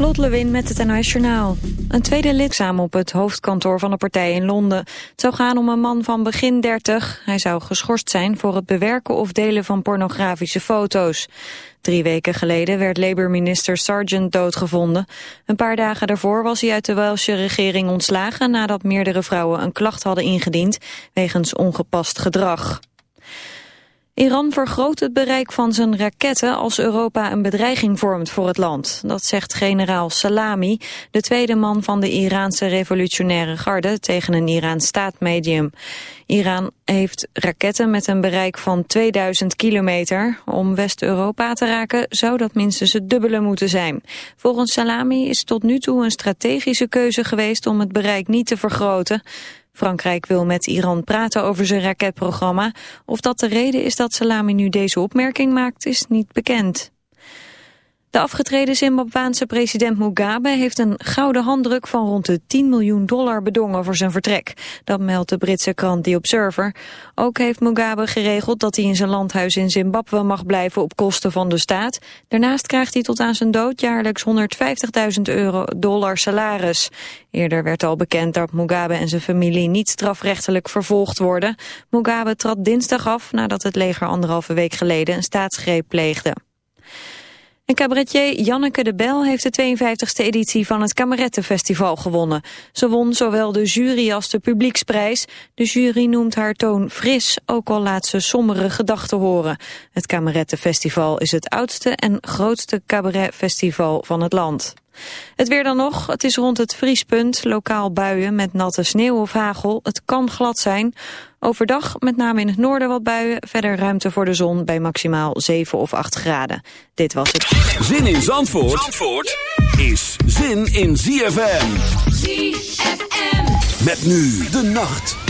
Lot Lewin met het NOS Journaal. Een tweede lid samen op het hoofdkantoor van de partij in Londen. Het zou gaan om een man van begin 30. Hij zou geschorst zijn voor het bewerken of delen van pornografische foto's. Drie weken geleden werd Labour-minister Sargent doodgevonden. Een paar dagen daarvoor was hij uit de Welsche regering ontslagen... nadat meerdere vrouwen een klacht hadden ingediend wegens ongepast gedrag. Iran vergroot het bereik van zijn raketten als Europa een bedreiging vormt voor het land. Dat zegt generaal Salami, de tweede man van de Iraanse revolutionaire garde tegen een Iraans staatmedium. Iran heeft raketten met een bereik van 2000 kilometer. Om West-Europa te raken zou dat minstens het dubbele moeten zijn. Volgens Salami is tot nu toe een strategische keuze geweest om het bereik niet te vergroten. Frankrijk wil met Iran praten over zijn raketprogramma. Of dat de reden is dat Salami nu deze opmerking maakt, is niet bekend. De afgetreden Zimbabwaanse president Mugabe heeft een gouden handdruk van rond de 10 miljoen dollar bedongen voor zijn vertrek. Dat meldt de Britse krant The Observer. Ook heeft Mugabe geregeld dat hij in zijn landhuis in Zimbabwe mag blijven op kosten van de staat. Daarnaast krijgt hij tot aan zijn dood jaarlijks 150.000 euro dollar salaris. Eerder werd al bekend dat Mugabe en zijn familie niet strafrechtelijk vervolgd worden. Mugabe trad dinsdag af nadat het leger anderhalve week geleden een staatsgreep pleegde. En cabaretier Janneke de Bel heeft de 52e editie van het Kamerettenfestival gewonnen. Ze won zowel de jury als de publieksprijs. De jury noemt haar toon fris, ook al laat ze sombere gedachten horen. Het Kamerettenfestival is het oudste en grootste cabaretfestival van het land. Het weer dan nog. Het is rond het vriespunt. Lokaal buien met natte sneeuw of hagel. Het kan glad zijn. Overdag met name in het noorden wat buien. Verder ruimte voor de zon bij maximaal 7 of 8 graden. Dit was het. Zin in Zandvoort, Zandvoort is zin in ZFM. ZFM. Met nu de nacht.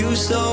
you so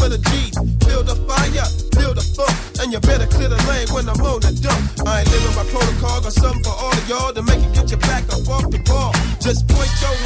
for the G's. Build a fire, build a funk, and you better clear the lane when I'm on the dump. I ain't living by protocol, got something for all of y'all to make it get your back up off the ball. Just point your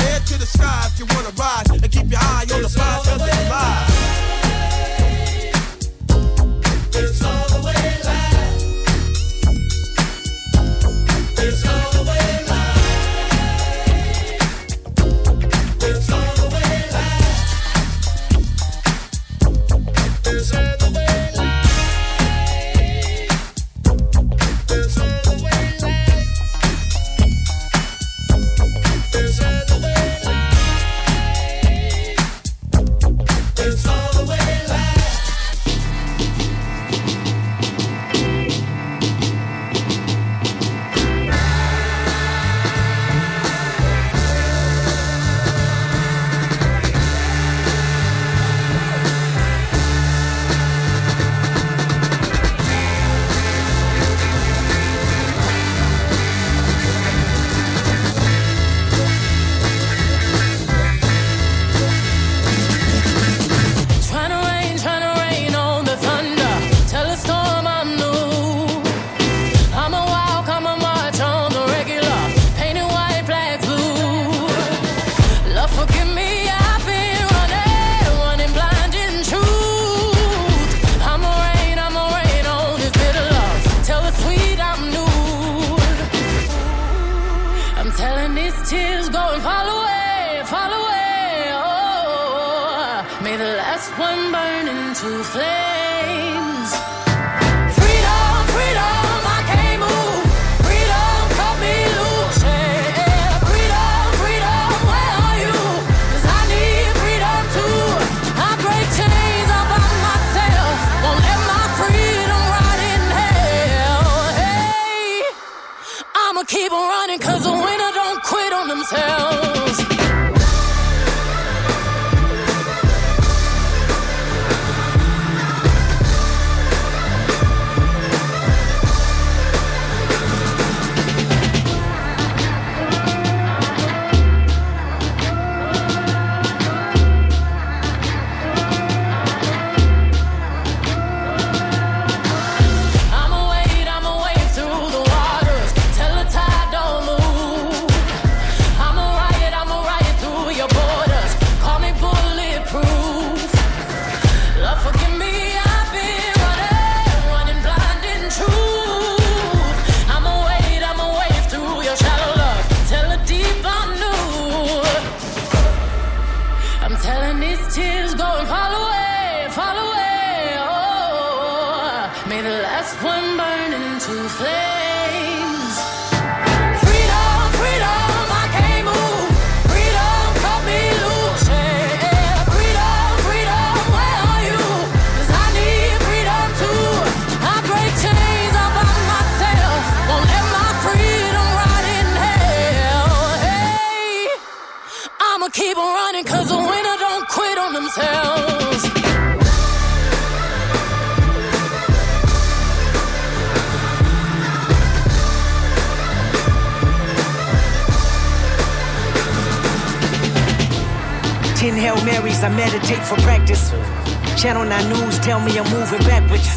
Channel 9 News tell me I'm moving backwards.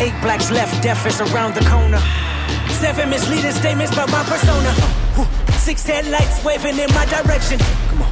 Eight blacks left, death is around the corner. Seven misleading statements about my persona. Six headlights waving in my direction. Come on.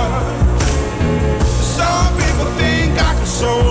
so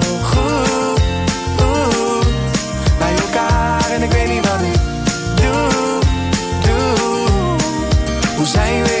ik weet niet wat ik doe, doe. Hoe zijn we